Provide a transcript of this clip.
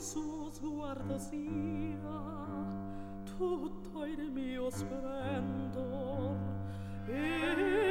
suo sguardo sia tutto il mio splendor. E